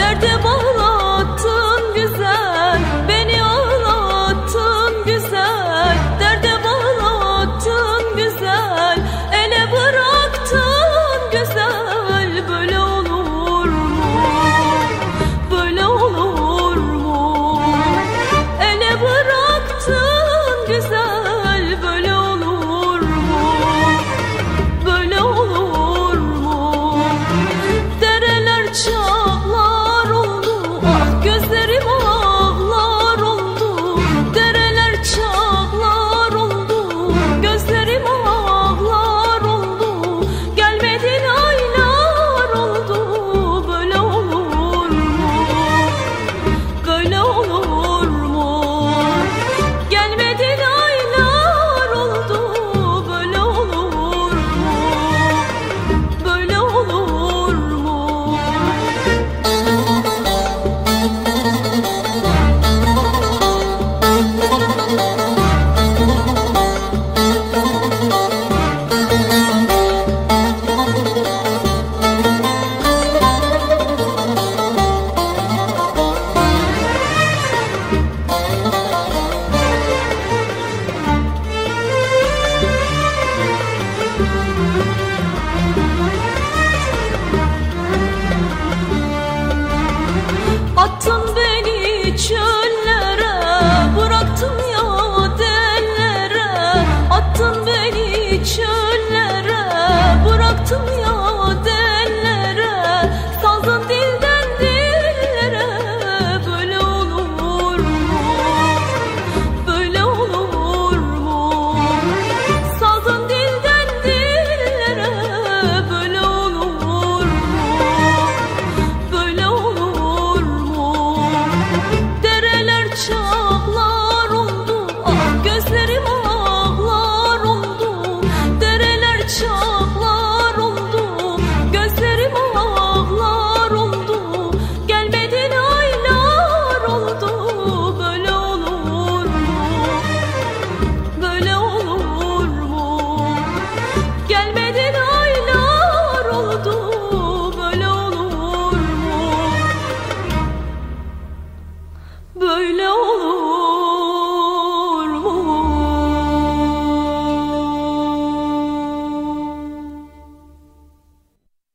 derdi bu Oh, ya